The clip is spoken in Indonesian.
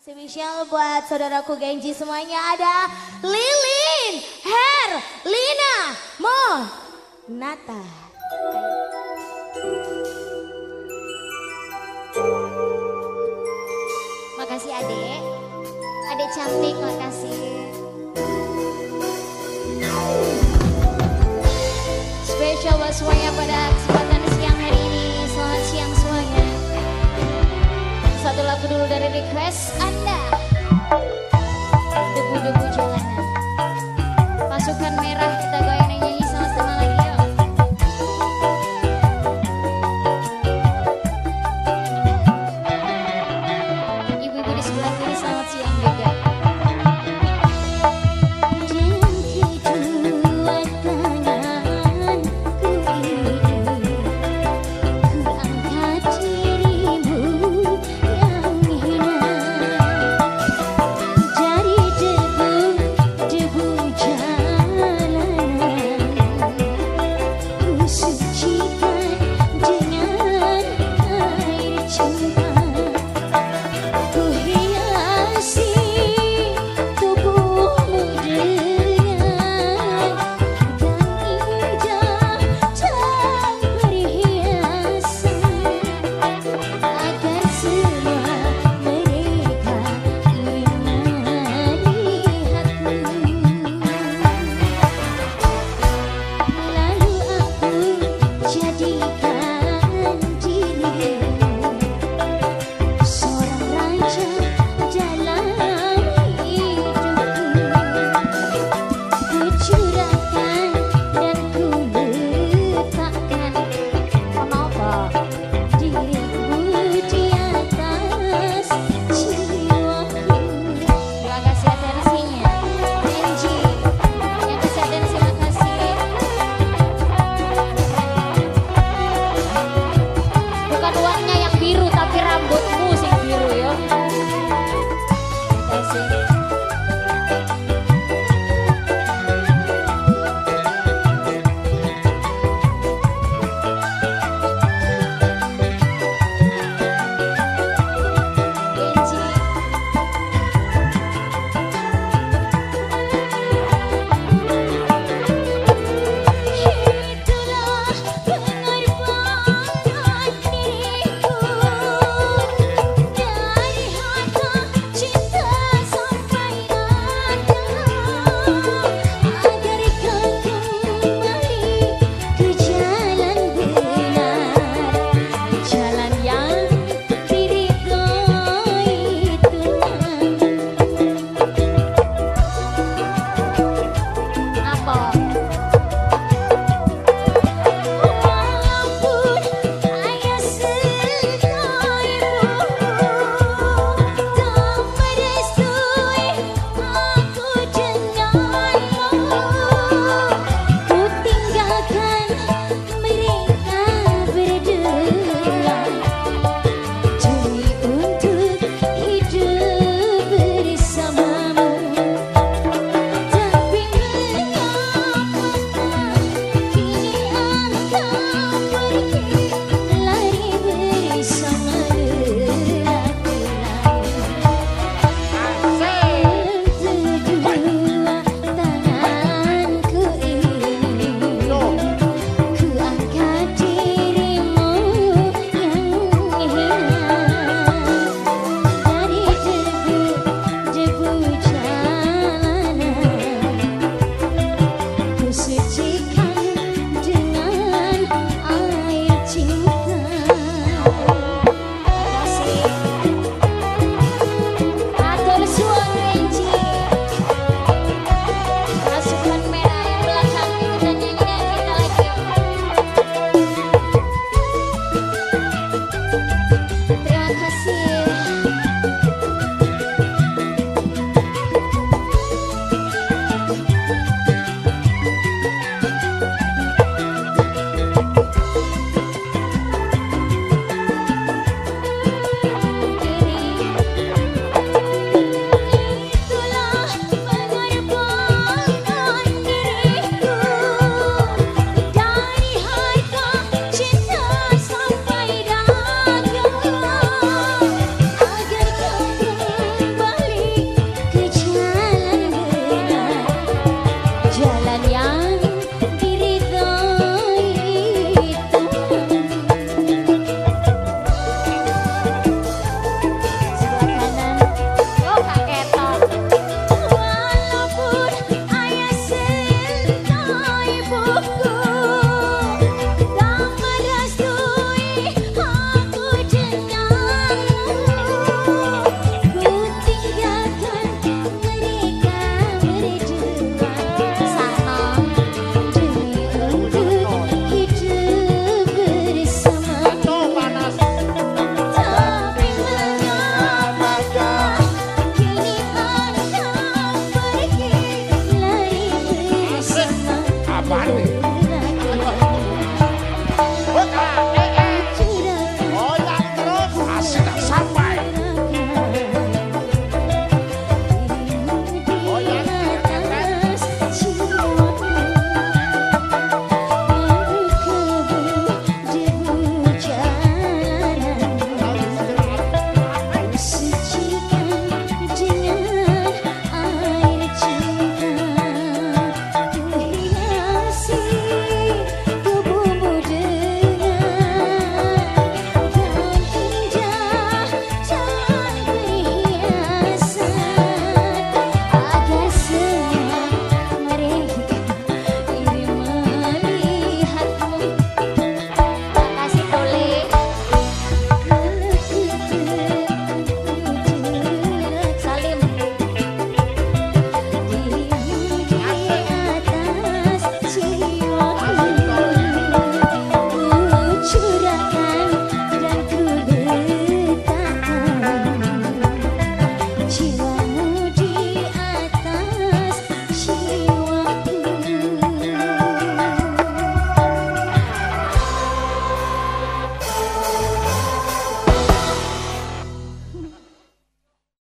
Spesial buat saudaraku Genji semuanya ada Lilin, Her, Lina, Mo, Nata. Makasih adek, adek cantik makasih. Spesial buat semuanya pada kesempatan. dari request Anda. 谢。